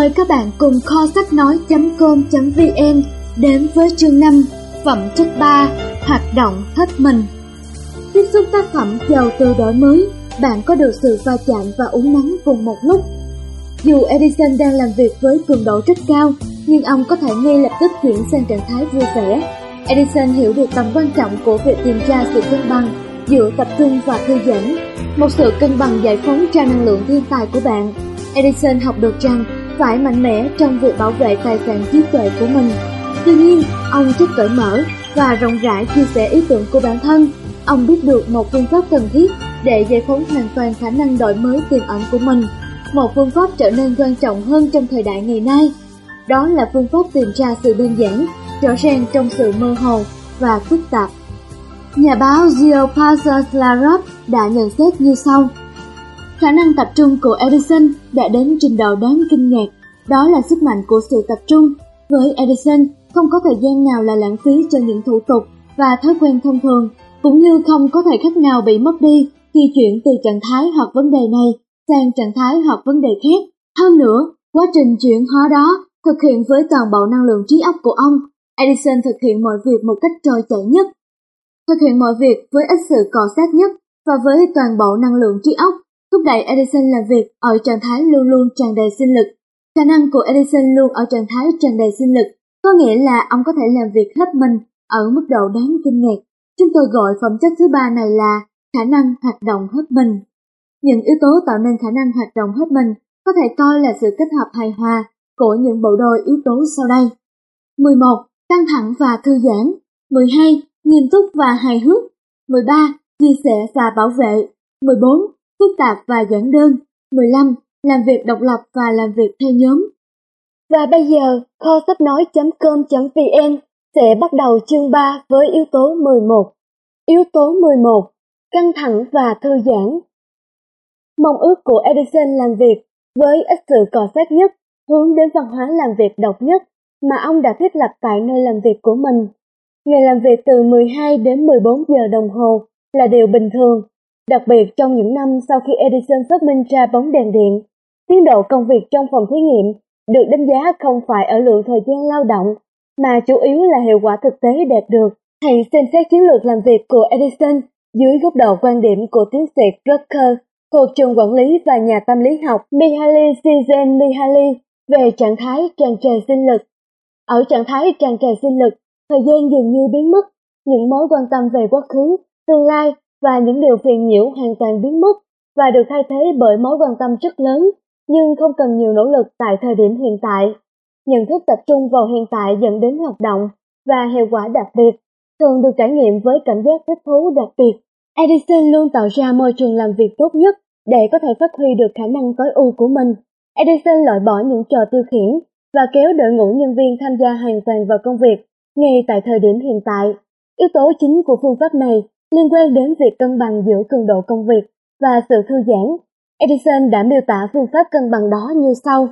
Mời các bạn cùng kho sách nói.com.vn đến với chương 5 Phẩm chất 3 Hoạt động hết mình Tiếp xúc tác phẩm giàu từ đổi mới, bạn có được sự va chạm và uống nắng cùng một lúc. Dù Edison đang làm việc với cường độ rất cao, nhưng ông có thể ngay lập tức chuyển sang trạng thái vui vẻ. Edison hiểu được tầm quan trọng của việc tìm ra sự cân bằng giữa tập trung và thư giãn, một sự cân bằng giải phóng ra năng lượng thiên tài của bạn. Edison học được rằng phải mạnh mẽ trong việc bảo vệ tài sản trí tuệ của mình. Tuy nhiên, ông rất cởi mở và rộng rãi chia sẻ ý tưởng của bản thân. Ông biết được một phương pháp cần thiết để giải phóng hoàn toàn khả năng đổi mới tiềm ẩn của mình. Một phương pháp trở nên quan trọng hơn trong thời đại ngày nay. Đó là phương pháp tìm ra sự đơn giản, rõ ràng trong sự mơ hồ và phức tạp. Nhà báo Gio Passos đã nhận xét như sau. Khả năng tập trung của Edison đã đến trình độ đáng kinh ngạc, đó là sức mạnh của sự tập trung. Với Edison, không có thời gian nào là lãng phí cho những thủ tục và thói quen thông thường, cũng như không có thời khắc nào bị mất đi khi chuyển từ trạng thái hoặc vấn đề này sang trạng thái hoặc vấn đề khác. Hơn nữa, quá trình chuyển hóa đó thực hiện với toàn bộ năng lượng trí óc của ông. Edison thực hiện mọi việc một cách trôi chảy nhất, thực hiện mọi việc với ít sự cọ sát nhất và với toàn bộ năng lượng trí óc thúc đẩy Edison làm việc ở trạng thái luôn luôn tràn đầy sinh lực. Khả năng của Edison luôn ở trạng thái tràn đầy sinh lực, có nghĩa là ông có thể làm việc hết mình ở mức độ đáng kinh ngạc. Chúng tôi gọi phẩm chất thứ ba này là khả năng hoạt động hết mình. Những yếu tố tạo nên khả năng hoạt động hết mình có thể coi là sự kết hợp hài hòa của những bộ đôi yếu tố sau đây. 11. Căng thẳng và thư giãn 12. Nghiêm túc và hài hước 13. Chia sẻ và bảo vệ 14 phức tạp và giản đơn. 15. Làm việc độc lập và làm việc theo nhóm. Và bây giờ, kho sách nói.com.vn sẽ bắt đầu chương 3 với yếu tố 11. Yếu tố 11. Căng thẳng và thư giãn. Mong ước của Edison làm việc với ít sự cọ sát nhất, hướng đến văn hóa làm việc độc nhất mà ông đã thiết lập tại nơi làm việc của mình. Ngày làm việc từ 12 đến 14 giờ đồng hồ là điều bình thường Đặc biệt trong những năm sau khi Edison phát minh ra bóng đèn điện, tiến độ công việc trong phòng thí nghiệm được đánh giá không phải ở lượng thời gian lao động, mà chủ yếu là hiệu quả thực tế đạt được. Hãy xem xét chiến lược làm việc của Edison dưới góc độ quan điểm của tiến sĩ Drucker thuộc trường quản lý và nhà tâm lý học Mihaly Csikszentmihalyi về trạng thái tràn trề sinh lực. Ở trạng thái tràn trề sinh lực, thời gian dường như biến mất, những mối quan tâm về quá khứ, tương lai và những điều phiền nhiễu hoàn toàn biến mất và được thay thế bởi mối quan tâm rất lớn nhưng không cần nhiều nỗ lực tại thời điểm hiện tại. Nhận thức tập trung vào hiện tại dẫn đến hoạt động và hiệu quả đặc biệt, thường được trải nghiệm với cảm giác thích thú đặc biệt. Edison luôn tạo ra môi trường làm việc tốt nhất để có thể phát huy được khả năng tối ưu của mình. Edison loại bỏ những trò tiêu khiển và kéo đội ngũ nhân viên tham gia hoàn toàn vào công việc ngay tại thời điểm hiện tại. Yếu tố chính của phương pháp này liên quan đến việc cân bằng giữa cường độ công việc và sự thư giãn. Edison đã miêu tả phương pháp cân bằng đó như sau.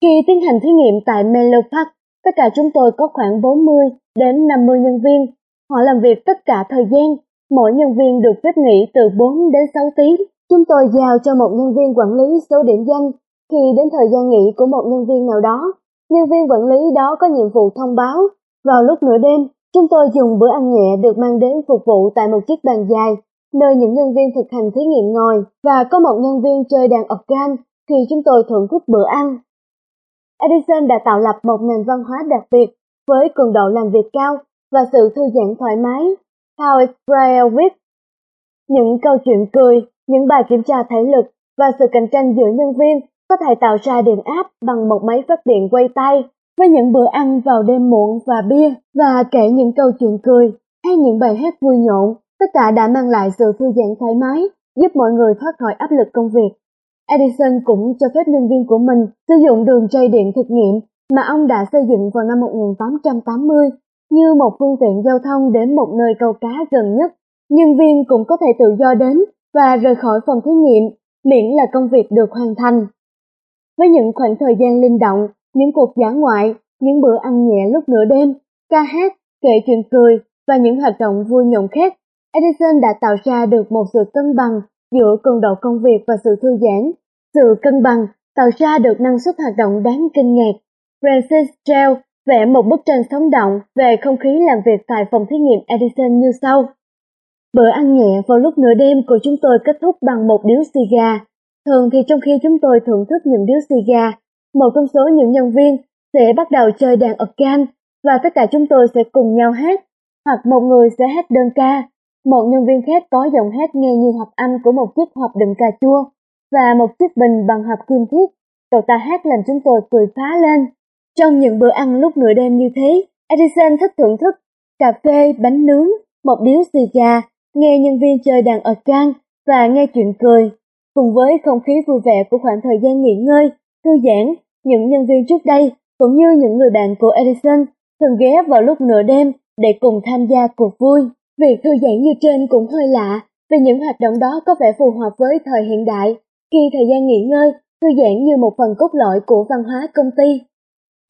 Khi tiến hành thí nghiệm tại Menlo Park, tất cả chúng tôi có khoảng 40 đến 50 nhân viên. Họ làm việc tất cả thời gian, mỗi nhân viên được phép nghỉ từ 4 đến 6 tiếng. Chúng tôi giao cho một nhân viên quản lý số điểm danh. Khi đến thời gian nghỉ của một nhân viên nào đó, nhân viên quản lý đó có nhiệm vụ thông báo. Vào lúc nửa đêm, Chúng tôi dùng bữa ăn nhẹ được mang đến phục vụ tại một chiếc bàn dài, nơi những nhân viên thực hành thí nghiệm ngồi và có một nhân viên chơi đàn organ khi chúng tôi thưởng thức bữa ăn. Edison đã tạo lập một nền văn hóa đặc biệt với cường độ làm việc cao và sự thư giãn thoải mái. Howard viết Những câu chuyện cười, những bài kiểm tra thể lực và sự cạnh tranh giữa nhân viên có thể tạo ra điện áp bằng một máy phát điện quay tay với những bữa ăn vào đêm muộn và bia và kể những câu chuyện cười hay những bài hát vui nhộn, tất cả đã mang lại sự thư giãn thoải mái, giúp mọi người thoát khỏi áp lực công việc. Edison cũng cho phép nhân viên của mình sử dụng đường dây điện thực nghiệm mà ông đã xây dựng vào năm 1880 như một phương tiện giao thông đến một nơi câu cá gần nhất. Nhân viên cũng có thể tự do đến và rời khỏi phòng thí nghiệm miễn là công việc được hoàn thành. Với những khoảng thời gian linh động, những cuộc dã ngoại, những bữa ăn nhẹ lúc nửa đêm, ca hát, kể chuyện cười và những hoạt động vui nhộn khác, Edison đã tạo ra được một sự cân bằng giữa cường độ công việc và sự thư giãn. Sự cân bằng tạo ra được năng suất hoạt động đáng kinh ngạc. Francis Trell vẽ một bức tranh sống động về không khí làm việc tại phòng thí nghiệm Edison như sau. Bữa ăn nhẹ vào lúc nửa đêm của chúng tôi kết thúc bằng một điếu xì gà. Thường thì trong khi chúng tôi thưởng thức những điếu xì gà, một trong số những nhân viên sẽ bắt đầu chơi đàn organ và tất cả chúng tôi sẽ cùng nhau hát, hoặc một người sẽ hát đơn ca, một nhân viên khác có giọng hát nghe như hợp âm của một chiếc hộp đựng cà chua và một chiếc bình bằng hộp kim thiết. Cậu ta hát làm chúng tôi cười phá lên. Trong những bữa ăn lúc nửa đêm như thế, Edison thích thưởng thức cà phê, bánh nướng, một điếu xì gà, nghe nhân viên chơi đàn organ và nghe chuyện cười. Cùng với không khí vui vẻ của khoảng thời gian nghỉ ngơi, thư giãn, những nhân viên trước đây cũng như những người bạn của Edison thường ghé vào lúc nửa đêm để cùng tham gia cuộc vui. Việc thư giãn như trên cũng hơi lạ, vì những hoạt động đó có vẻ phù hợp với thời hiện đại, khi thời gian nghỉ ngơi, thư giãn như một phần cốt lõi của văn hóa công ty.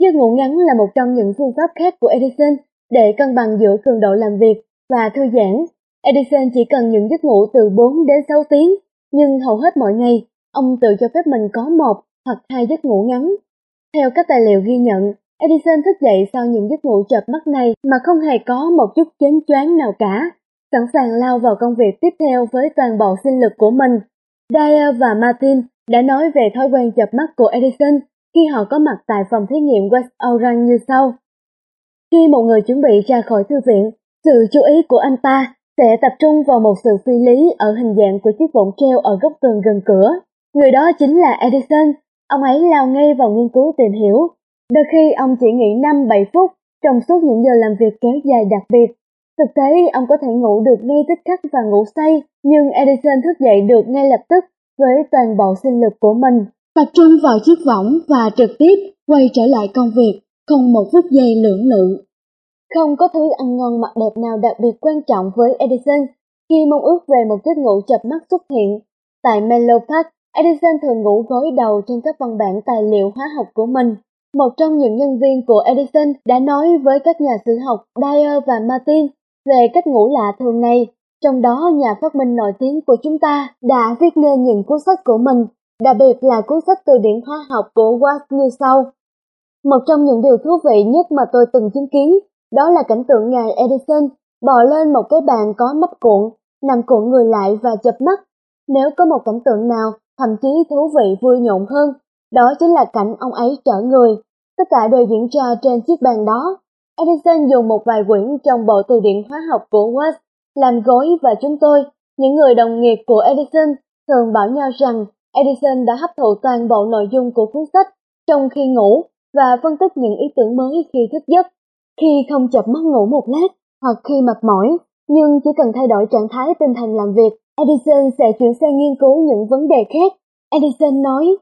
Giấc ngủ ngắn là một trong những phương pháp khác của Edison để cân bằng giữa cường độ làm việc và thư giãn. Edison chỉ cần những giấc ngủ từ 4 đến 6 tiếng, nhưng hầu hết mọi ngày, ông tự cho phép mình có một hoặc hai giấc ngủ ngắn. Theo các tài liệu ghi nhận, Edison thức dậy sau những giấc ngủ chợp mắt này mà không hề có một chút chến choáng nào cả, sẵn sàng lao vào công việc tiếp theo với toàn bộ sinh lực của mình. Dyer và Martin đã nói về thói quen chợp mắt của Edison khi họ có mặt tại phòng thí nghiệm West Orange như sau. Khi một người chuẩn bị ra khỏi thư viện, sự chú ý của anh ta sẽ tập trung vào một sự phi lý ở hình dạng của chiếc vọng treo ở góc tường gần cửa. Người đó chính là Edison. Ông ấy lao ngay vào nghiên cứu tìm hiểu Đôi khi ông chỉ nghỉ 5-7 phút trong suốt những giờ làm việc kéo dài đặc biệt. Thực tế, ông có thể ngủ được ngay tức khắc và ngủ say, nhưng Edison thức dậy được ngay lập tức với toàn bộ sinh lực của mình. Tập trung vào chiếc võng và trực tiếp quay trở lại công việc, không một phút giây lưỡng lự. Không có thứ ăn ngon mặc đẹp nào đặc biệt quan trọng với Edison khi mong ước về một giấc ngủ chập mắt xuất hiện. Tại Menlo Park, Edison thường ngủ gối đầu trên các văn bản tài liệu hóa học của mình. Một trong những nhân viên của Edison đã nói với các nhà sử học Dyer và Martin về cách ngủ lạ thường này, trong đó nhà phát minh nổi tiếng của chúng ta đã viết nên những cuốn sách của mình, đặc biệt là cuốn sách từ điển hóa học của Watt như sau. Một trong những điều thú vị nhất mà tôi từng chứng kiến, đó là cảnh tượng ngài Edison bò lên một cái bàn có mắt cuộn, nằm cuộn người lại và chập mắt. Nếu có một cảnh tượng nào thậm chí thú vị vui nhộn hơn đó chính là cảnh ông ấy trở người. Tất cả đều diễn ra trên chiếc bàn đó. Edison dùng một vài quyển trong bộ từ điển hóa học của Watts làm gối và chúng tôi, những người đồng nghiệp của Edison, thường bảo nhau rằng Edison đã hấp thụ toàn bộ nội dung của cuốn sách trong khi ngủ và phân tích những ý tưởng mới khi thức giấc. Khi không chập mắt ngủ một lát hoặc khi mệt mỏi, nhưng chỉ cần thay đổi trạng thái tinh thần làm việc, Edison sẽ chuyển sang nghiên cứu những vấn đề khác. Edison nói,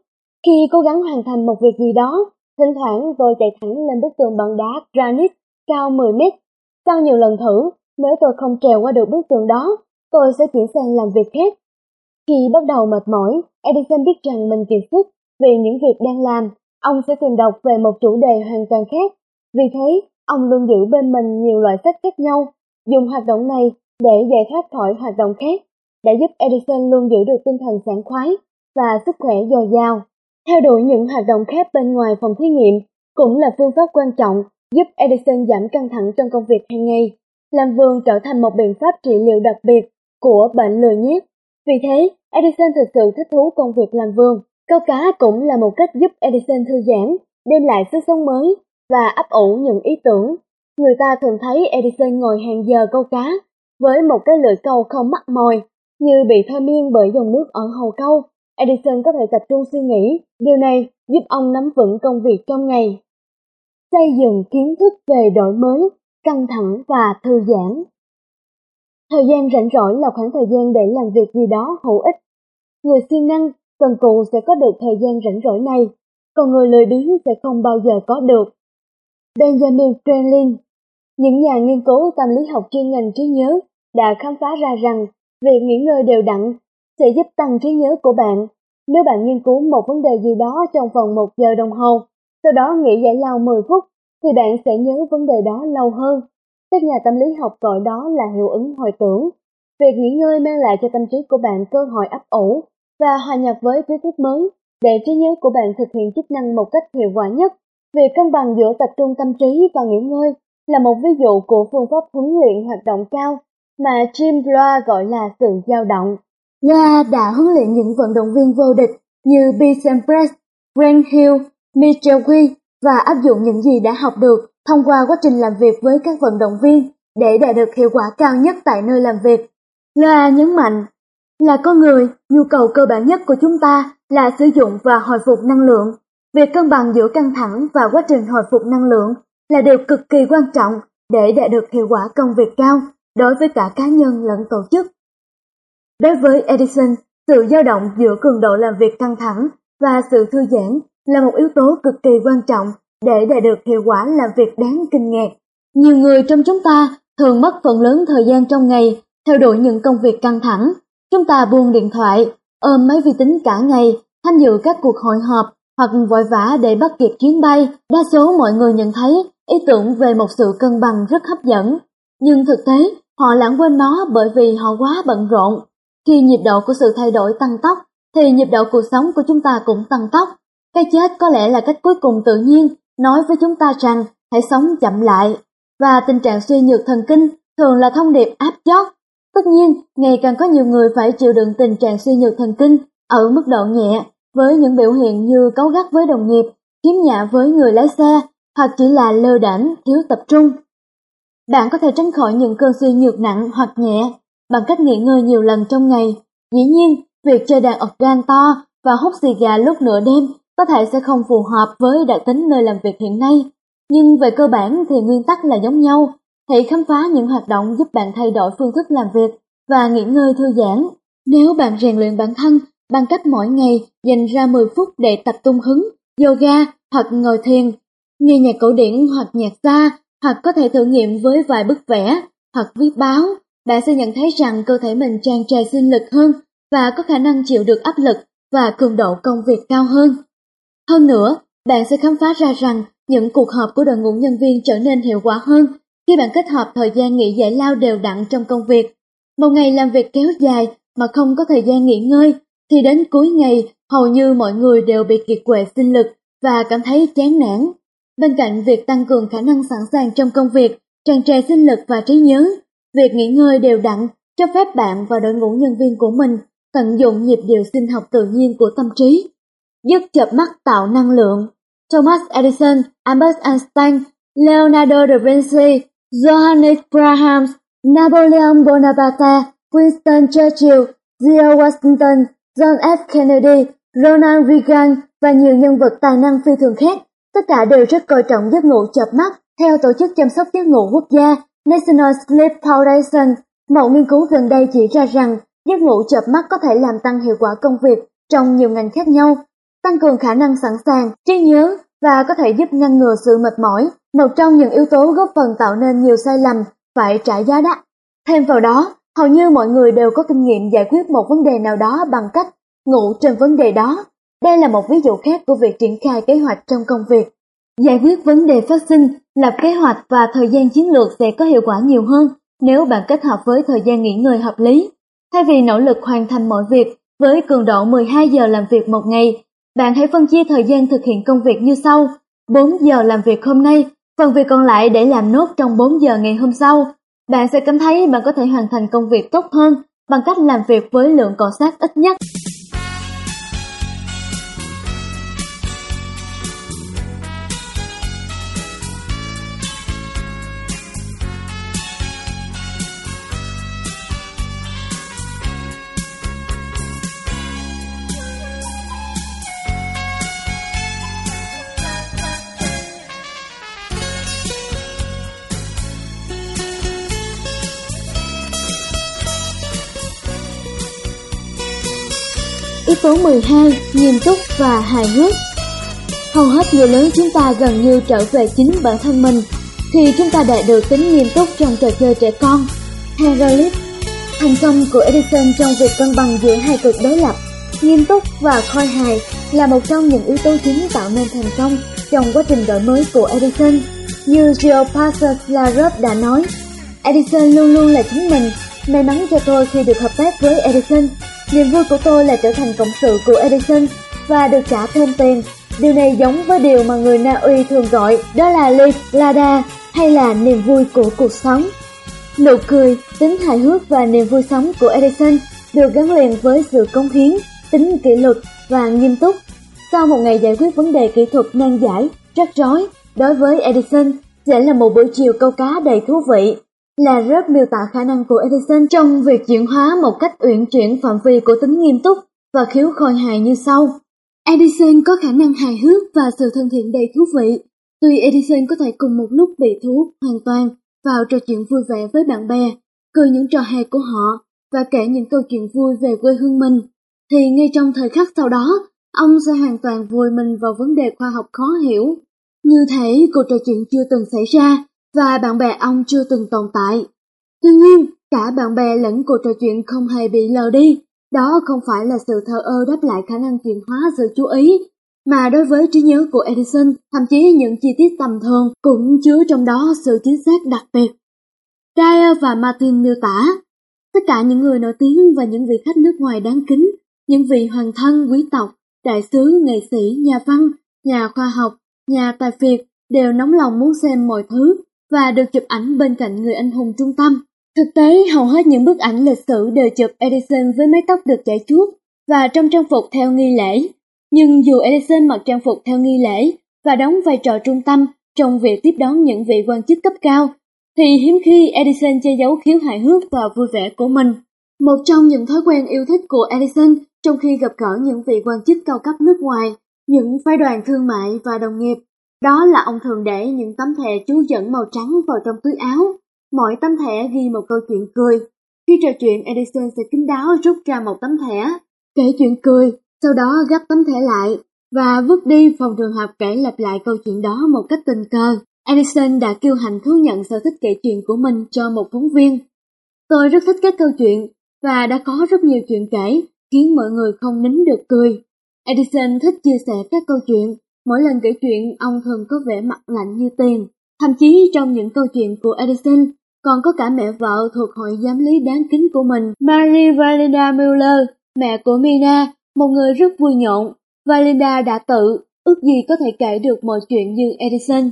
khi cố gắng hoàn thành một việc gì đó, thỉnh thoảng tôi chạy thẳng lên bức tường bằng đá granite cao 10 mét. Sau nhiều lần thử, nếu tôi không trèo qua được bức tường đó, tôi sẽ chuyển sang làm việc khác. Khi bắt đầu mệt mỏi, Edison biết rằng mình kiệt sức vì những việc đang làm, ông sẽ tìm đọc về một chủ đề hoàn toàn khác. Vì thế, ông luôn giữ bên mình nhiều loại sách khác nhau, dùng hoạt động này để giải thoát khỏi hoạt động khác, đã giúp Edison luôn giữ được tinh thần sảng khoái và sức khỏe dồi dào. Theo đuổi những hoạt động khác bên ngoài phòng thí nghiệm cũng là phương pháp quan trọng giúp Edison giảm căng thẳng trong công việc hàng ngày. Làm vườn trở thành một biện pháp trị liệu đặc biệt của bệnh lười nhác. Vì thế, Edison thực sự thích thú công việc làm vườn. Câu cá cũng là một cách giúp Edison thư giãn, đem lại sức sống mới và ấp ủ những ý tưởng. Người ta thường thấy Edison ngồi hàng giờ câu cá với một cái lưỡi câu không mắc mồi, như bị thôi miên bởi dòng nước ở hồ câu Edison có thể tập trung suy nghĩ, điều này giúp ông nắm vững công việc trong ngày. Xây dựng kiến thức về đổi mới, căng thẳng và thư giãn. Thời gian rảnh rỗi là khoảng thời gian để làm việc gì đó hữu ích. Người siêng năng, cần cù sẽ có được thời gian rảnh rỗi này, còn người lười biếng sẽ không bao giờ có được. Benjamin Franklin Những nhà nghiên cứu tâm lý học chuyên ngành trí nhớ đã khám phá ra rằng việc nghỉ ngơi đều đặn sẽ giúp tăng trí nhớ của bạn. Nếu bạn nghiên cứu một vấn đề gì đó trong vòng một giờ đồng hồ, sau đó nghỉ giải lao 10 phút, thì bạn sẽ nhớ vấn đề đó lâu hơn. Các nhà tâm lý học gọi đó là hiệu ứng hồi tưởng. Việc nghỉ ngơi mang lại cho tâm trí của bạn cơ hội ấp ủ và hòa nhập với kiến thức mới, để trí nhớ của bạn thực hiện chức năng một cách hiệu quả nhất. Việc cân bằng giữa tập trung tâm trí và nghỉ ngơi là một ví dụ của phương pháp huấn luyện hoạt động cao mà Jim Rohn gọi là sự dao động. Nga đã huấn luyện những vận động viên vô địch như Bison Press, Grant Hill, Mitchell Wee và áp dụng những gì đã học được thông qua quá trình làm việc với các vận động viên để đạt được hiệu quả cao nhất tại nơi làm việc. Loa nhấn mạnh, là con người, nhu cầu cơ bản nhất của chúng ta là sử dụng và hồi phục năng lượng. Việc cân bằng giữa căng thẳng và quá trình hồi phục năng lượng là điều cực kỳ quan trọng để đạt được hiệu quả công việc cao đối với cả cá nhân lẫn tổ chức. Đối với Edison, sự dao động giữa cường độ làm việc căng thẳng và sự thư giãn là một yếu tố cực kỳ quan trọng để đạt được hiệu quả làm việc đáng kinh ngạc. Nhiều người trong chúng ta thường mất phần lớn thời gian trong ngày theo đuổi những công việc căng thẳng. Chúng ta buông điện thoại, ôm máy vi tính cả ngày, tham dự các cuộc hội họp hoặc vội vã để bắt kịp chuyến bay. Đa số mọi người nhận thấy ý tưởng về một sự cân bằng rất hấp dẫn. Nhưng thực tế, họ lãng quên nó bởi vì họ quá bận rộn. Khi nhịp độ của sự thay đổi tăng tốc, thì nhịp độ cuộc sống của chúng ta cũng tăng tốc. Cái chết có lẽ là cách cuối cùng tự nhiên nói với chúng ta rằng hãy sống chậm lại. Và tình trạng suy nhược thần kinh thường là thông điệp áp chót. Tất nhiên, ngày càng có nhiều người phải chịu đựng tình trạng suy nhược thần kinh ở mức độ nhẹ với những biểu hiện như cấu gắt với đồng nghiệp, kiếm nhạ với người lái xe hoặc chỉ là lơ đảnh, thiếu tập trung. Bạn có thể tránh khỏi những cơn suy nhược nặng hoặc nhẹ bằng cách nghỉ ngơi nhiều lần trong ngày. Dĩ nhiên, việc chơi đàn organ to và hút xì gà lúc nửa đêm có thể sẽ không phù hợp với đặc tính nơi làm việc hiện nay, nhưng về cơ bản thì nguyên tắc là giống nhau. Hãy khám phá những hoạt động giúp bạn thay đổi phương thức làm việc và nghỉ ngơi thư giãn. Nếu bạn rèn luyện bản thân bằng cách mỗi ngày dành ra 10 phút để tập tung hứng, yoga hoặc ngồi thiền, nghe nhạc cổ điển hoặc nhạc xa, hoặc có thể thử nghiệm với vài bức vẽ hoặc viết báo, bạn sẽ nhận thấy rằng cơ thể mình tràn trề sinh lực hơn và có khả năng chịu được áp lực và cường độ công việc cao hơn. Hơn nữa, bạn sẽ khám phá ra rằng những cuộc họp của đội ngũ nhân viên trở nên hiệu quả hơn khi bạn kết hợp thời gian nghỉ giải lao đều đặn trong công việc. Một ngày làm việc kéo dài mà không có thời gian nghỉ ngơi thì đến cuối ngày hầu như mọi người đều bị kiệt quệ sinh lực và cảm thấy chán nản. Bên cạnh việc tăng cường khả năng sẵn sàng trong công việc, tràn trề sinh lực và trí nhớ, việc nghỉ ngơi đều đặn cho phép bạn và đội ngũ nhân viên của mình tận dụng nhịp điệu sinh học tự nhiên của tâm trí giúp chợp mắt tạo năng lượng. Thomas Edison, Albert Einstein, Leonardo da Vinci, Johannes Brahms, Napoleon Bonaparte, Winston Churchill, George Washington, John F. Kennedy, Ronald Reagan và nhiều nhân vật tài năng phi thường khác, tất cả đều rất coi trọng giấc ngủ chợp mắt. Theo Tổ chức Chăm sóc Giấc ngủ Quốc gia National Sleep Foundation, một nghiên cứu gần đây chỉ ra rằng giấc ngủ chợp mắt có thể làm tăng hiệu quả công việc trong nhiều ngành khác nhau tăng cường khả năng sẵn sàng, trí nhớ và có thể giúp ngăn ngừa sự mệt mỏi, một trong những yếu tố góp phần tạo nên nhiều sai lầm phải trả giá đắt. Thêm vào đó, hầu như mọi người đều có kinh nghiệm giải quyết một vấn đề nào đó bằng cách ngủ trên vấn đề đó. Đây là một ví dụ khác của việc triển khai kế hoạch trong công việc. Giải quyết vấn đề phát sinh, lập kế hoạch và thời gian chiến lược sẽ có hiệu quả nhiều hơn nếu bạn kết hợp với thời gian nghỉ ngơi hợp lý. Thay vì nỗ lực hoàn thành mọi việc với cường độ 12 giờ làm việc một ngày bạn hãy phân chia thời gian thực hiện công việc như sau. 4 giờ làm việc hôm nay, phần việc còn lại để làm nốt trong 4 giờ ngày hôm sau. Bạn sẽ cảm thấy bạn có thể hoàn thành công việc tốt hơn bằng cách làm việc với lượng cọ sát ít nhất. Số 12, nghiêm túc và hài hước Hầu hết người lớn chúng ta gần như trở về chính bản thân mình khi chúng ta đạt được tính nghiêm túc trong trò chơi trẻ con. Herald Thành công của Edison trong việc cân bằng giữa hai cực đối lập, nghiêm túc và khôi hài là một trong những yếu tố chính tạo nên thành công trong quá trình đổi mới của Edison. Như Geo Parsons Larup đã nói, Edison luôn luôn là chính mình. May mắn cho tôi khi được hợp tác với Edison Niềm vui của tôi là trở thành cộng sự của Edison. và được trả thêm tiền. Điều này giống với điều mà người Na Uy thường gọi đó là Liv Lada hay là niềm vui của cuộc sống. Nụ cười, tính hài hước và niềm vui sống của Edison được gắn liền với sự công hiến, tính kỷ luật và nghiêm túc. Sau một ngày giải quyết vấn đề kỹ thuật nan giải, rắc rối, đối với Edison sẽ là một buổi chiều câu cá đầy thú vị. Là rất miêu tả khả năng của Edison trong việc chuyển hóa một cách uyển chuyển phạm vi của tính nghiêm túc và khiếu khôi hài như sau. Edison có khả năng hài hước và sự thân thiện đầy thú vị. Tuy Edison có thể cùng một lúc bị thu hút hoàn toàn vào trò chuyện vui vẻ với bạn bè, cười những trò hề của họ và kể những câu chuyện vui về quê hương mình, thì ngay trong thời khắc sau đó, ông sẽ hoàn toàn vùi mình vào vấn đề khoa học khó hiểu. Như thể cuộc trò chuyện chưa từng xảy ra và bạn bè ông chưa từng tồn tại. Tuy nhiên, cả bạn bè lẫn cuộc trò chuyện không hề bị lờ đi. Đó không phải là sự thờ ơ đáp lại khả năng chuyển hóa sự chú ý, mà đối với trí nhớ của Edison, thậm chí những chi tiết tầm thường cũng chứa trong đó sự chính xác đặc biệt. Dyer và Martin miêu tả, tất cả những người nổi tiếng và những vị khách nước ngoài đáng kính, những vị hoàng thân, quý tộc, đại sứ, nghệ sĩ, nhà văn, nhà khoa học, nhà tài phiệt đều nóng lòng muốn xem mọi thứ và được chụp ảnh bên cạnh người anh hùng trung tâm. Thực tế, hầu hết những bức ảnh lịch sử đều chụp Edison với mái tóc được chải chuốt và trong trang phục theo nghi lễ. Nhưng dù Edison mặc trang phục theo nghi lễ và đóng vai trò trung tâm trong việc tiếp đón những vị quan chức cấp cao, thì hiếm khi Edison che giấu khiếu hài hước và vui vẻ của mình. Một trong những thói quen yêu thích của Edison trong khi gặp gỡ những vị quan chức cao cấp nước ngoài, những phái đoàn thương mại và đồng nghiệp, đó là ông thường để những tấm thẻ chú dẫn màu trắng vào trong túi áo. Mỗi tấm thẻ ghi một câu chuyện cười. Khi trò chuyện, Edison sẽ kín đáo rút ra một tấm thẻ, kể chuyện cười, sau đó gấp tấm thẻ lại và vứt đi phòng trường hợp kể lặp lại câu chuyện đó một cách tình cờ. Edison đã kiêu hành thú nhận sở thích kể chuyện của mình cho một phóng viên. Tôi rất thích các câu chuyện và đã có rất nhiều chuyện kể, khiến mọi người không nín được cười. Edison thích chia sẻ các câu chuyện, mỗi lần kể chuyện ông thường có vẻ mặt lạnh như tiền. Thậm chí trong những câu chuyện của Edison còn có cả mẹ vợ thuộc hội giám lý đáng kính của mình, Marie Valinda Mueller, mẹ của Mina, một người rất vui nhộn. Valinda đã tự, ước gì có thể kể được mọi chuyện như Edison.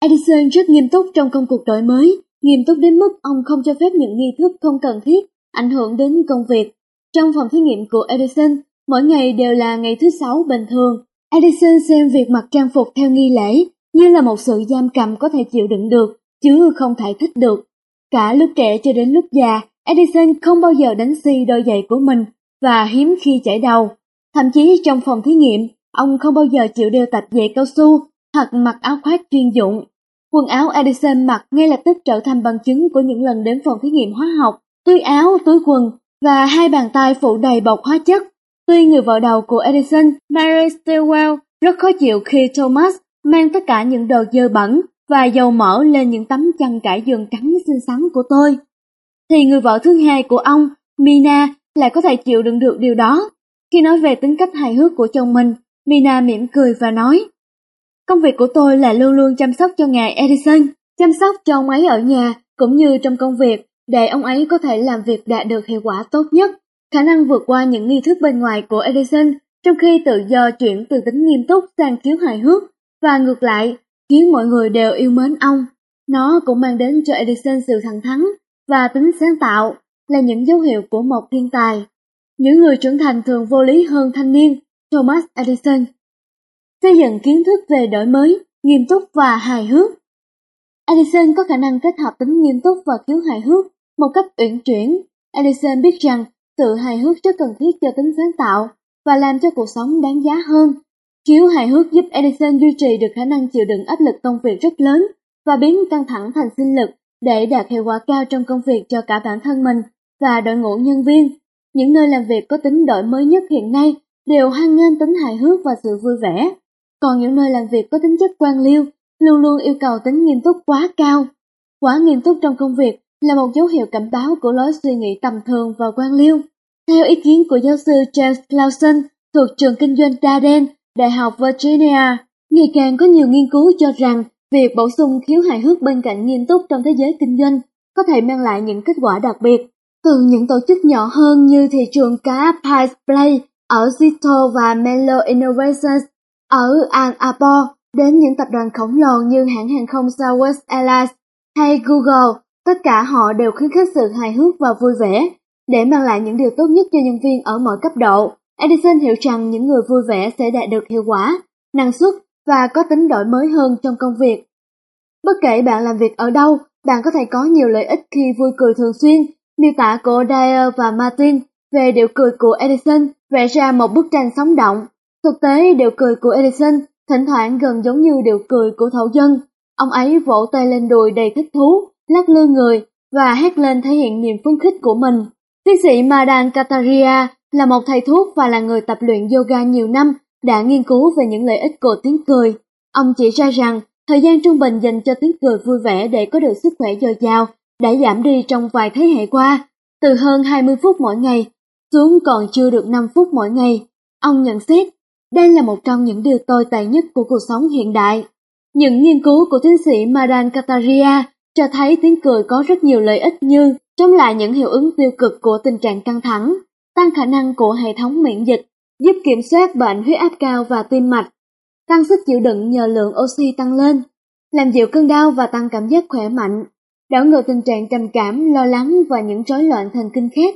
Edison rất nghiêm túc trong công cuộc đổi mới, nghiêm túc đến mức ông không cho phép những nghi thức không cần thiết ảnh hưởng đến công việc. Trong phòng thí nghiệm của Edison, mỗi ngày đều là ngày thứ sáu bình thường. Edison xem việc mặc trang phục theo nghi lễ như là một sự giam cầm có thể chịu đựng được, chứ không thể thích được. Cả lúc trẻ cho đến lúc già, Edison không bao giờ đánh xi đôi giày của mình và hiếm khi chảy đầu. Thậm chí trong phòng thí nghiệm, ông không bao giờ chịu đeo tạch giày cao su hoặc mặc áo khoác chuyên dụng. Quần áo Edison mặc ngay lập tức trở thành bằng chứng của những lần đến phòng thí nghiệm hóa học, túi áo, túi quần và hai bàn tay phủ đầy bọc hóa chất. Tuy người vợ đầu của Edison, Mary Stilwell, rất khó chịu khi Thomas mang tất cả những đồ dơ bẩn và dầu mỡ lên những tấm chăn trải giường trắng xinh xắn của tôi, thì người vợ thứ hai của ông, Mina, lại có thể chịu đựng được điều đó. Khi nói về tính cách hài hước của chồng mình, Mina mỉm cười và nói, Công việc của tôi là luôn luôn chăm sóc cho ngài Edison, chăm sóc cho ông ấy ở nhà cũng như trong công việc để ông ấy có thể làm việc đạt được hiệu quả tốt nhất. Khả năng vượt qua những nghi thức bên ngoài của Edison trong khi tự do chuyển từ tính nghiêm túc sang khiếu hài hước và ngược lại khiến mọi người đều yêu mến ông. Nó cũng mang đến cho Edison sự thẳng thắn và tính sáng tạo là những dấu hiệu của một thiên tài. Những người trưởng thành thường vô lý hơn thanh niên Thomas Edison. Xây dựng kiến thức về đổi mới, nghiêm túc và hài hước. Edison có khả năng kết hợp tính nghiêm túc và khiếu hài hước một cách uyển chuyển. Edison biết rằng sự hài hước rất cần thiết cho tính sáng tạo và làm cho cuộc sống đáng giá hơn. Khiếu hài hước giúp Edison duy trì được khả năng chịu đựng áp lực công việc rất lớn và biến căng thẳng thành sinh lực để đạt hiệu quả cao trong công việc cho cả bản thân mình và đội ngũ nhân viên. Những nơi làm việc có tính đổi mới nhất hiện nay đều hoan nghênh tính hài hước và sự vui vẻ. Còn những nơi làm việc có tính chất quan liêu luôn luôn yêu cầu tính nghiêm túc quá cao. Quá nghiêm túc trong công việc là một dấu hiệu cảnh báo của lối suy nghĩ tầm thường và quan liêu. Theo ý kiến của giáo sư James Clausen thuộc trường kinh doanh Darden, Đại học Virginia, ngày càng có nhiều nghiên cứu cho rằng việc bổ sung khiếu hài hước bên cạnh nghiêm túc trong thế giới kinh doanh có thể mang lại những kết quả đặc biệt. Từ những tổ chức nhỏ hơn như thị trường cá Pies Play ở Zito và Melo Innovations ở Ann Arbor đến những tập đoàn khổng lồ như hãng hàng không Southwest Airlines hay Google, tất cả họ đều khuyến khích sự hài hước và vui vẻ để mang lại những điều tốt nhất cho nhân viên ở mọi cấp độ. Edison hiểu rằng những người vui vẻ sẽ đạt được hiệu quả, năng suất và có tính đổi mới hơn trong công việc. Bất kể bạn làm việc ở đâu, bạn có thể có nhiều lợi ích khi vui cười thường xuyên. Miêu tả của Dyer và Martin về điệu cười của Edison vẽ ra một bức tranh sống động. Thực tế, điệu cười của Edison thỉnh thoảng gần giống như điệu cười của thổ dân. Ông ấy vỗ tay lên đùi đầy thích thú, lắc lư người và hét lên thể hiện niềm phấn khích của mình. Tiến sĩ Madan Kataria là một thầy thuốc và là người tập luyện yoga nhiều năm, đã nghiên cứu về những lợi ích của tiếng cười. Ông chỉ ra rằng thời gian trung bình dành cho tiếng cười vui vẻ để có được sức khỏe dồi dào đã giảm đi trong vài thế hệ qua, từ hơn 20 phút mỗi ngày xuống còn chưa được 5 phút mỗi ngày. Ông nhận xét, đây là một trong những điều tồi tệ nhất của cuộc sống hiện đại. Những nghiên cứu của tiến sĩ Madan Kataria cho thấy tiếng cười có rất nhiều lợi ích như chống lại những hiệu ứng tiêu cực của tình trạng căng thẳng, tăng khả năng của hệ thống miễn dịch, giúp kiểm soát bệnh huyết áp cao và tim mạch, tăng sức chịu đựng nhờ lượng oxy tăng lên, làm dịu cơn đau và tăng cảm giác khỏe mạnh, đảo ngược tình trạng trầm cảm, lo lắng và những rối loạn thần kinh khác.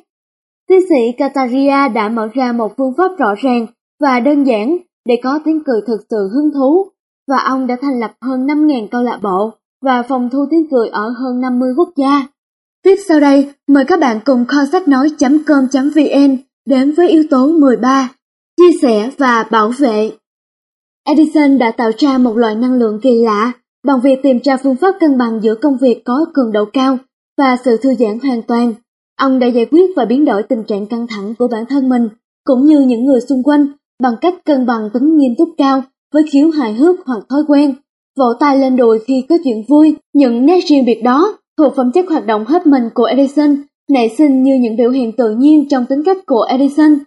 Tiến sĩ Kataria đã mở ra một phương pháp rõ ràng và đơn giản để có tiếng cười thực sự hứng thú, và ông đã thành lập hơn 5.000 câu lạc bộ và phòng thu tiếng cười ở hơn 50 quốc gia. Tiếp sau đây, mời các bạn cùng kho sách nói.com.vn đến với yếu tố 13, chia sẻ và bảo vệ. Edison đã tạo ra một loại năng lượng kỳ lạ bằng việc tìm ra phương pháp cân bằng giữa công việc có cường độ cao và sự thư giãn hoàn toàn. Ông đã giải quyết và biến đổi tình trạng căng thẳng của bản thân mình cũng như những người xung quanh bằng cách cân bằng tính nghiêm túc cao với khiếu hài hước hoặc thói quen. Vỗ tay lên đùi khi có chuyện vui, những nét riêng biệt đó thuộc phẩm chất hoạt động hết mình của Edison, nảy sinh như những biểu hiện tự nhiên trong tính cách của Edison.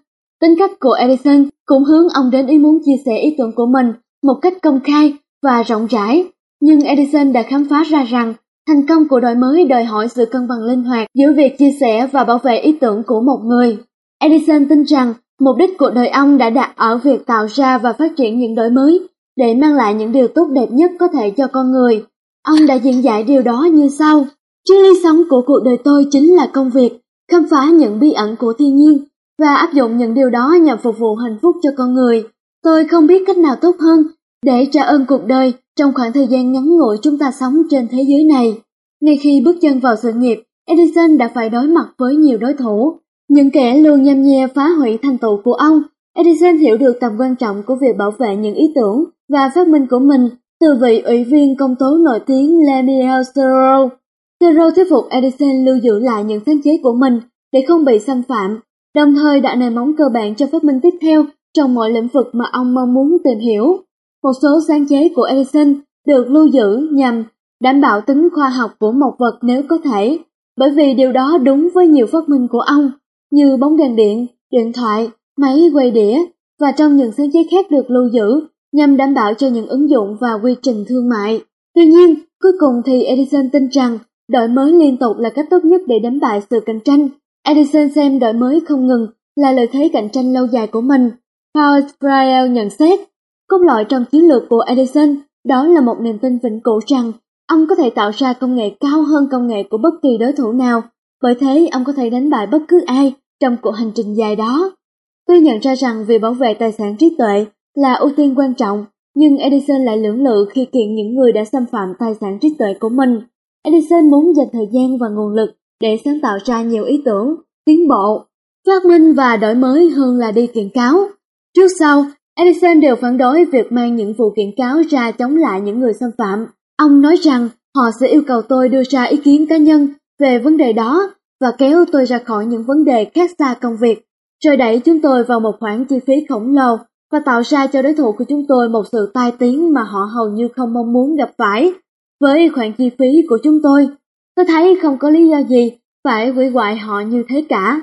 Tính cách của Edison cũng hướng ông đến ý muốn chia sẻ ý tưởng của mình một cách công khai và rộng rãi. Nhưng Edison đã khám phá ra rằng thành công của đổi mới đòi hỏi sự cân bằng linh hoạt giữa việc chia sẻ và bảo vệ ý tưởng của một người. Edison tin rằng mục đích của đời ông đã đặt ở việc tạo ra và phát triển những đổi mới để mang lại những điều tốt đẹp nhất có thể cho con người. Ông đã diễn giải điều đó như sau. Triết lý sống của cuộc đời tôi chính là công việc, khám phá những bí ẩn của thiên nhiên và áp dụng những điều đó nhằm phục vụ hạnh phúc cho con người. Tôi không biết cách nào tốt hơn để trả ơn cuộc đời trong khoảng thời gian ngắn ngủi chúng ta sống trên thế giới này. Ngay khi bước chân vào sự nghiệp, Edison đã phải đối mặt với nhiều đối thủ. Những kẻ luôn nham nhe phá hủy thành tựu của ông, Edison hiểu được tầm quan trọng của việc bảo vệ những ý tưởng và phát minh của mình từ vị ủy viên công tố nổi tiếng Lemuel Thoreau. Thoreau thuyết phục Edison lưu giữ lại những sáng chế của mình để không bị xâm phạm, đồng thời đã nền móng cơ bản cho phát minh tiếp theo trong mọi lĩnh vực mà ông mong muốn tìm hiểu. Một số sáng chế của Edison được lưu giữ nhằm đảm bảo tính khoa học của một vật nếu có thể, bởi vì điều đó đúng với nhiều phát minh của ông, như bóng đèn điện, điện thoại, máy quay đĩa, và trong những sáng chế khác được lưu giữ nhằm đảm bảo cho những ứng dụng và quy trình thương mại. Tuy nhiên, cuối cùng thì Edison tin rằng đổi mới liên tục là cách tốt nhất để đánh bại sự cạnh tranh. Edison xem đổi mới không ngừng là lợi thế cạnh tranh lâu dài của mình. Paul Spriel nhận xét, cốt lõi trong chiến lược của Edison đó là một niềm tin vĩnh cửu rằng ông có thể tạo ra công nghệ cao hơn công nghệ của bất kỳ đối thủ nào, bởi thế ông có thể đánh bại bất cứ ai trong cuộc hành trình dài đó. Tuy nhận ra rằng việc bảo vệ tài sản trí tuệ là ưu tiên quan trọng, nhưng Edison lại lưỡng lự khi kiện những người đã xâm phạm tài sản trí tuệ của mình. Edison muốn dành thời gian và nguồn lực để sáng tạo ra nhiều ý tưởng, tiến bộ, phát minh và đổi mới hơn là đi kiện cáo. Trước sau, Edison đều phản đối việc mang những vụ kiện cáo ra chống lại những người xâm phạm. Ông nói rằng họ sẽ yêu cầu tôi đưa ra ý kiến cá nhân về vấn đề đó và kéo tôi ra khỏi những vấn đề khác xa công việc, rồi đẩy chúng tôi vào một khoản chi phí khổng lồ và tạo ra cho đối thủ của chúng tôi một sự tai tiếng mà họ hầu như không mong muốn gặp phải. Với khoản chi phí của chúng tôi, tôi thấy không có lý do gì phải hủy hoại họ như thế cả.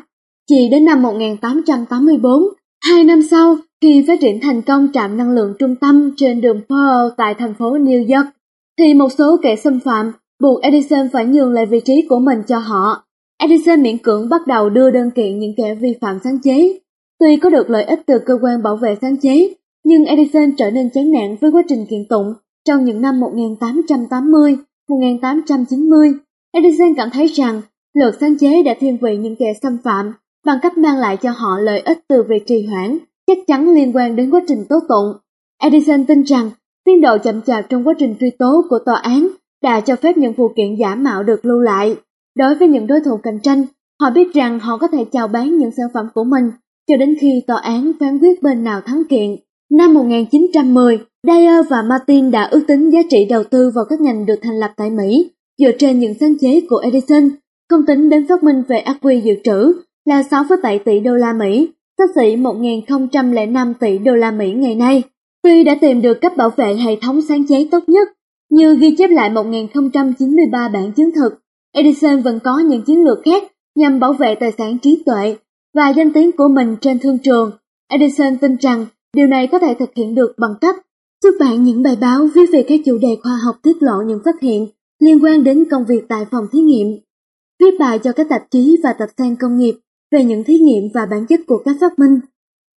Chỉ đến năm 1884, hai năm sau, khi phát triển thành công trạm năng lượng trung tâm trên đường Pearl tại thành phố New York, thì một số kẻ xâm phạm buộc Edison phải nhường lại vị trí của mình cho họ. Edison miễn cưỡng bắt đầu đưa đơn kiện những kẻ vi phạm sáng chế. Tuy có được lợi ích từ cơ quan bảo vệ sáng chế, nhưng Edison trở nên chán nản với quá trình kiện tụng trong những năm 1880, 1890. Edison cảm thấy rằng luật sáng chế đã thiên vị những kẻ xâm phạm bằng cách mang lại cho họ lợi ích từ việc trì hoãn, chắc chắn liên quan đến quá trình tố tụng. Edison tin rằng tiến độ chậm chạp trong quá trình truy tố của tòa án đã cho phép những vụ kiện giả mạo được lưu lại. Đối với những đối thủ cạnh tranh, họ biết rằng họ có thể chào bán những sản phẩm của mình cho đến khi tòa án phán quyết bên nào thắng kiện. Năm 1910, Dyer và Martin đã ước tính giá trị đầu tư vào các ngành được thành lập tại Mỹ dựa trên những sáng chế của Edison, không tính đến phát minh về ắc quy dự trữ là 6,7 tỷ đô la Mỹ, sắp xỉ 1.005 tỷ đô la Mỹ ngày nay. Tuy đã tìm được cách bảo vệ hệ thống sáng chế tốt nhất, như ghi chép lại 1093 bản chứng thực, Edison vẫn có những chiến lược khác nhằm bảo vệ tài sản trí tuệ và danh tiếng của mình trên thương trường. Edison tin rằng điều này có thể thực hiện được bằng cách xuất bản những bài báo viết về các chủ đề khoa học tiết lộ những phát hiện liên quan đến công việc tại phòng thí nghiệm, viết bài cho các tạp chí và tập san công nghiệp về những thí nghiệm và bản chất của các phát minh,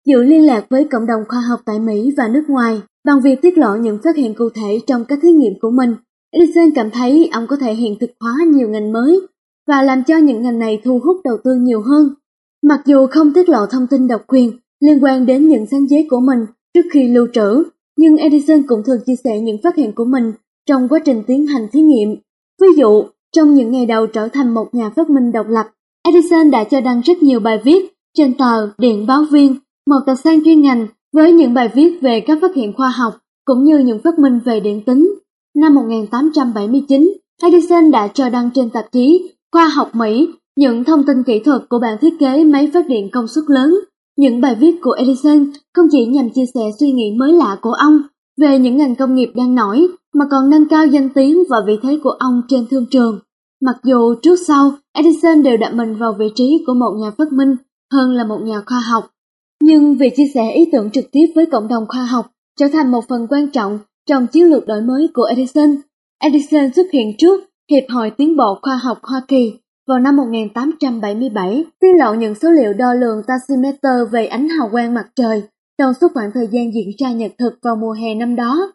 giữ liên lạc với cộng đồng khoa học tại Mỹ và nước ngoài bằng việc tiết lộ những phát hiện cụ thể trong các thí nghiệm của mình. Edison cảm thấy ông có thể hiện thực hóa nhiều ngành mới và làm cho những ngành này thu hút đầu tư nhiều hơn. Mặc dù không tiết lộ thông tin độc quyền liên quan đến những sáng chế của mình trước khi lưu trữ, nhưng Edison cũng thường chia sẻ những phát hiện của mình trong quá trình tiến hành thí nghiệm. Ví dụ, trong những ngày đầu trở thành một nhà phát minh độc lập, Edison đã cho đăng rất nhiều bài viết trên tờ Điện Báo Viên, một tờ sang chuyên ngành với những bài viết về các phát hiện khoa học cũng như những phát minh về điện tính. Năm 1879, Edison đã cho đăng trên tạp chí Khoa học Mỹ những thông tin kỹ thuật của bản thiết kế máy phát điện công suất lớn. Những bài viết của Edison không chỉ nhằm chia sẻ suy nghĩ mới lạ của ông về những ngành công nghiệp đang nổi, mà còn nâng cao danh tiếng và vị thế của ông trên thương trường. Mặc dù trước sau, Edison đều đặt mình vào vị trí của một nhà phát minh hơn là một nhà khoa học. Nhưng việc chia sẻ ý tưởng trực tiếp với cộng đồng khoa học trở thành một phần quan trọng trong chiến lược đổi mới của Edison. Edison xuất hiện trước Hiệp hội Tiến bộ Khoa học Hoa Kỳ vào năm 1877, tiết lộ những số liệu đo lường taximeter về ánh hào quang mặt trời trong suốt khoảng thời gian diễn ra nhật thực vào mùa hè năm đó.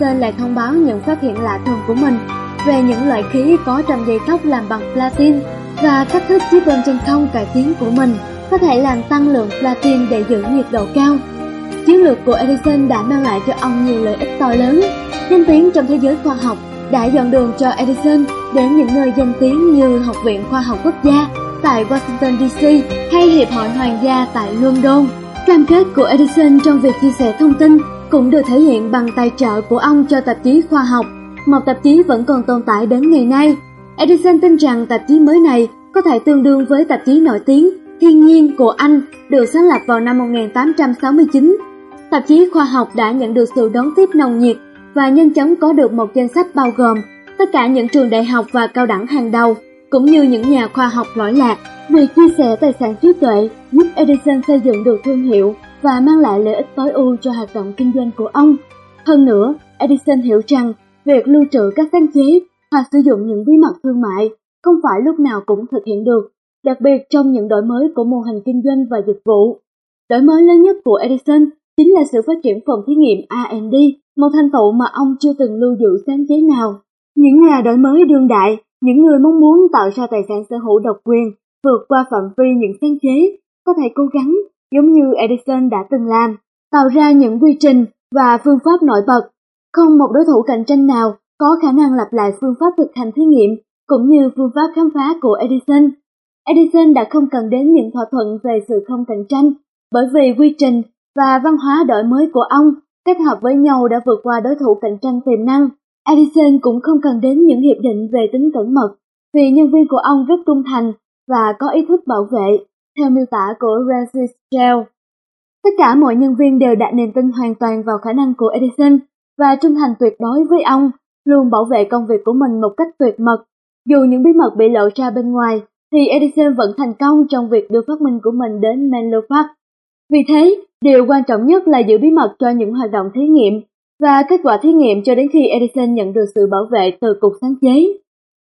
Edison lại thông báo những phát hiện lạ thường của mình về những loại khí có trong dây tóc làm bằng platin và cách thức chiếc bơm chân không cải tiến của mình có thể làm tăng lượng platin để giữ nhiệt độ cao. Chiến lược của Edison đã mang lại cho ông nhiều lợi ích to lớn. Danh tiếng trong thế giới khoa học đã dọn đường cho Edison đến những nơi danh tiếng như Học viện Khoa học Quốc gia tại Washington DC hay Hiệp hội Hoàng gia tại London. Cam kết của Edison trong việc chia sẻ thông tin cũng được thể hiện bằng tài trợ của ông cho tạp chí khoa học, một tạp chí vẫn còn tồn tại đến ngày nay. Edison tin rằng tạp chí mới này có thể tương đương với tạp chí nổi tiếng Thiên nhiên của Anh được sáng lập vào năm 1869. Tạp chí khoa học đã nhận được sự đón tiếp nồng nhiệt và nhanh chóng có được một danh sách bao gồm tất cả những trường đại học và cao đẳng hàng đầu, cũng như những nhà khoa học lỗi lạc. Việc chia sẻ tài sản trí tuệ giúp Edison xây dựng được thương hiệu và mang lại lợi ích tối ưu cho hoạt động kinh doanh của ông. Hơn nữa, Edison hiểu rằng việc lưu trữ các sáng chế hoặc sử dụng những bí mật thương mại không phải lúc nào cũng thực hiện được, đặc biệt trong những đổi mới của mô hình kinh doanh và dịch vụ. Đổi mới lớn nhất của Edison chính là sự phát triển phòng thí nghiệm R&D, một thành tựu mà ông chưa từng lưu giữ sáng chế nào. Những nhà đổi mới đương đại, những người mong muốn tạo ra tài sản sở hữu độc quyền, vượt qua phạm vi những sáng chế, có thể cố gắng giống như Edison đã từng làm, tạo ra những quy trình và phương pháp nổi bật. Không một đối thủ cạnh tranh nào có khả năng lặp lại phương pháp thực hành thí nghiệm cũng như phương pháp khám phá của Edison. Edison đã không cần đến những thỏa thuận về sự không cạnh tranh, bởi vì quy trình và văn hóa đổi mới của ông kết hợp với nhau đã vượt qua đối thủ cạnh tranh tiềm năng. Edison cũng không cần đến những hiệp định về tính cẩn mật, vì nhân viên của ông rất trung thành và có ý thức bảo vệ theo miêu tả của Francis Gell. Tất cả mọi nhân viên đều đặt niềm tin hoàn toàn vào khả năng của Edison và trung thành tuyệt đối với ông, luôn bảo vệ công việc của mình một cách tuyệt mật. Dù những bí mật bị lộ ra bên ngoài, thì Edison vẫn thành công trong việc đưa phát minh của mình đến Menlo Park. Vì thế, điều quan trọng nhất là giữ bí mật cho những hoạt động thí nghiệm và kết quả thí nghiệm cho đến khi Edison nhận được sự bảo vệ từ cục sáng chế.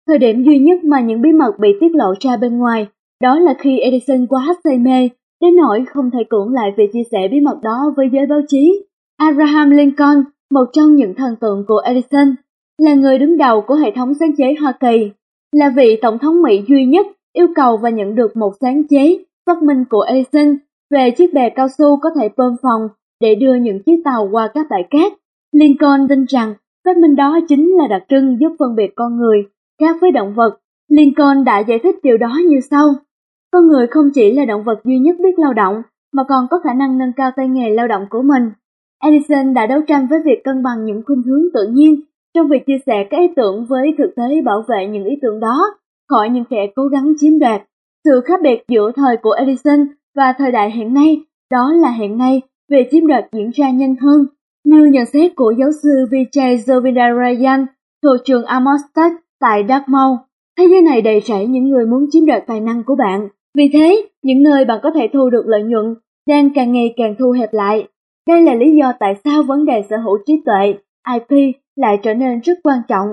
Thời điểm duy nhất mà những bí mật bị tiết lộ ra bên ngoài, đó là khi Edison quá say mê, đến nỗi không thể cưỡng lại việc chia sẻ bí mật đó với giới báo chí. Abraham Lincoln, một trong những thần tượng của Edison, là người đứng đầu của hệ thống sáng chế Hoa Kỳ, là vị tổng thống Mỹ duy nhất yêu cầu và nhận được một sáng chế, phát minh của Edison về chiếc bè cao su có thể bơm phòng để đưa những chiếc tàu qua các bãi cát. Lincoln tin rằng phát minh đó chính là đặc trưng giúp phân biệt con người khác với động vật. Lincoln đã giải thích điều đó như sau. Con người không chỉ là động vật duy nhất biết lao động, mà còn có khả năng nâng cao tay nghề lao động của mình. Edison đã đấu tranh với việc cân bằng những khuynh hướng tự nhiên trong việc chia sẻ các ý tưởng với thực tế bảo vệ những ý tưởng đó khỏi những kẻ cố gắng chiếm đoạt. Sự khác biệt giữa thời của Edison và thời đại hiện nay đó là hiện nay về chiếm đoạt diễn ra nhanh hơn. Như nhận xét của giáo sư Vijay Govindarayan thuộc trường Amherst tại Dartmouth, thế giới này đầy rẫy những người muốn chiếm đoạt tài năng của bạn. Vì thế, những nơi bạn có thể thu được lợi nhuận đang càng ngày càng thu hẹp lại. Đây là lý do tại sao vấn đề sở hữu trí tuệ, IP, lại trở nên rất quan trọng.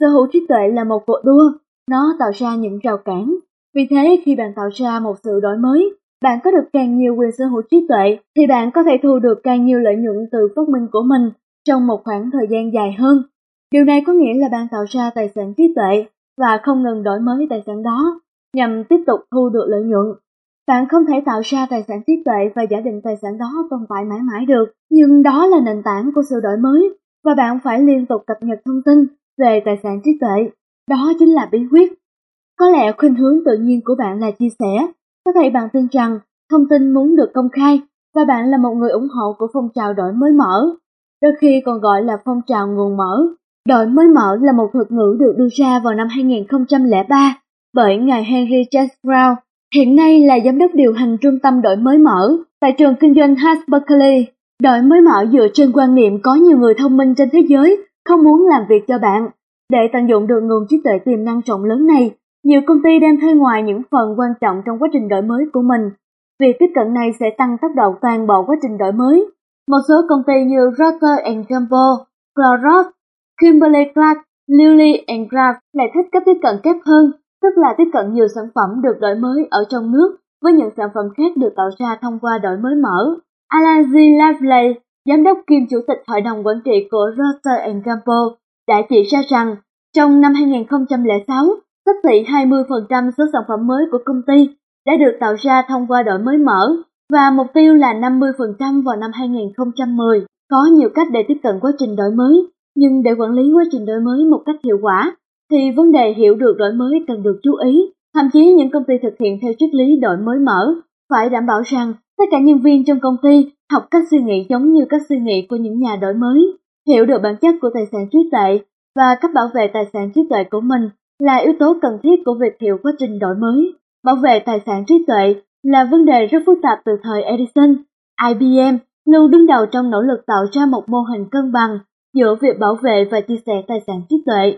Sở hữu trí tuệ là một cuộc đua, nó tạo ra những rào cản. Vì thế, khi bạn tạo ra một sự đổi mới, bạn có được càng nhiều quyền sở hữu trí tuệ, thì bạn có thể thu được càng nhiều lợi nhuận từ phát minh của mình trong một khoảng thời gian dài hơn. Điều này có nghĩa là bạn tạo ra tài sản trí tuệ và không ngừng đổi mới tài sản đó nhằm tiếp tục thu được lợi nhuận. Bạn không thể tạo ra tài sản trí tuệ và giả định tài sản đó tồn tại mãi mãi được, nhưng đó là nền tảng của sự đổi mới và bạn phải liên tục cập nhật thông tin về tài sản trí tuệ. Đó chính là bí quyết. Có lẽ khuynh hướng tự nhiên của bạn là chia sẻ. Có thể bạn tin rằng thông tin muốn được công khai và bạn là một người ủng hộ của phong trào đổi mới mở. Đôi khi còn gọi là phong trào nguồn mở. Đổi mới mở là một thuật ngữ được đưa ra vào năm 2003 bởi ngài Henry James Brown, hiện nay là giám đốc điều hành trung tâm đổi mới mở tại trường kinh doanh Hart Berkeley. Đổi mới mở dựa trên quan niệm có nhiều người thông minh trên thế giới không muốn làm việc cho bạn. Để tận dụng được nguồn trí tuệ tiềm năng rộng lớn này, nhiều công ty đang thuê ngoài những phần quan trọng trong quá trình đổi mới của mình. Việc tiếp cận này sẽ tăng tốc độ toàn bộ quá trình đổi mới. Một số công ty như Rocker, Gamble, Clorox, Kimberly-Clark, Lilly Graf lại thích cách tiếp cận kép hơn, tức là tiếp cận nhiều sản phẩm được đổi mới ở trong nước với những sản phẩm khác được tạo ra thông qua đổi mới mở. Alan G. Lively, giám đốc kiêm chủ tịch hội đồng quản trị của Procter Gamble, đã chỉ ra rằng trong năm 2006, sắp xỉ 20% số sản phẩm mới của công ty đã được tạo ra thông qua đổi mới mở và mục tiêu là 50% vào năm 2010. Có nhiều cách để tiếp cận quá trình đổi mới, nhưng để quản lý quá trình đổi mới một cách hiệu quả, thì vấn đề hiểu được đổi mới cần được chú ý. Thậm chí những công ty thực hiện theo triết lý đổi mới mở phải đảm bảo rằng tất cả nhân viên trong công ty học cách suy nghĩ giống như cách suy nghĩ của những nhà đổi mới, hiểu được bản chất của tài sản trí tuệ và cách bảo vệ tài sản trí tuệ của mình là yếu tố cần thiết của việc hiểu quá trình đổi mới. Bảo vệ tài sản trí tuệ là vấn đề rất phức tạp từ thời Edison. IBM luôn đứng đầu trong nỗ lực tạo ra một mô hình cân bằng giữa việc bảo vệ và chia sẻ tài sản trí tuệ.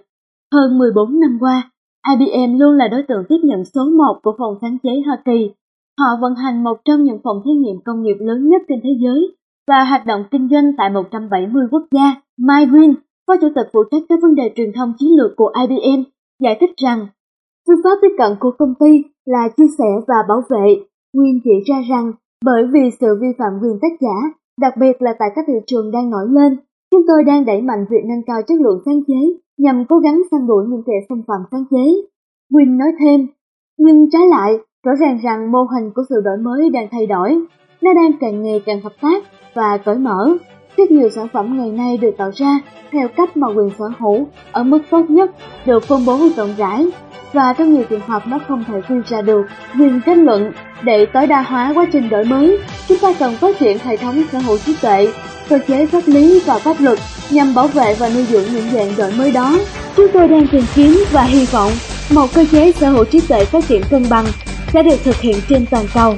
Hơn 14 năm qua, IBM luôn là đối tượng tiếp nhận số 1 của phòng sáng chế Hoa Kỳ. Họ vận hành một trong những phòng thí nghiệm công nghiệp lớn nhất trên thế giới và hoạt động kinh doanh tại 170 quốc gia. Mike Green, phó chủ tịch phụ trách các vấn đề truyền thông chiến lược của IBM, giải thích rằng phương pháp tiếp cận của công ty là chia sẻ và bảo vệ. Nguyên chỉ ra rằng bởi vì sự vi phạm quyền tác giả, đặc biệt là tại các thị trường đang nổi lên, chúng tôi đang đẩy mạnh việc nâng cao chất lượng sáng chế nhằm cố gắng săn đuổi những kẻ xâm phạm sáng chế. Win nói thêm, nhưng trái lại, rõ ràng rằng mô hình của sự đổi mới đang thay đổi, nó đang càng ngày càng hợp tác và cởi mở. Rất nhiều sản phẩm ngày nay được tạo ra theo cách mà quyền sở hữu ở mức tốt nhất được công bố rộng rãi và trong nhiều trường hợp nó không thể quy ra được. Nhưng kết luận, để tối đa hóa quá trình đổi mới, chúng ta cần phát triển hệ thống sở hữu trí tuệ, cơ chế pháp lý và pháp luật nhằm bảo vệ và nuôi dưỡng những dạng đổi mới đó. Chúng tôi đang tìm kiếm và hy vọng một cơ chế sở hữu trí tuệ phát triển cân bằng sẽ được thực hiện trên toàn cầu.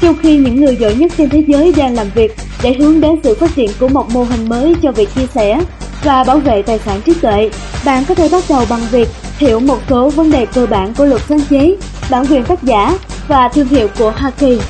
Trong khi những người giỏi nhất trên thế giới đang làm việc để hướng đến sự phát triển của một mô hình mới cho việc chia sẻ và bảo vệ tài sản trí tuệ, bạn có thể bắt đầu bằng việc hiểu một số vấn đề cơ bản của luật sáng chế, bản quyền tác giả và thương hiệu của Hoa Kỳ.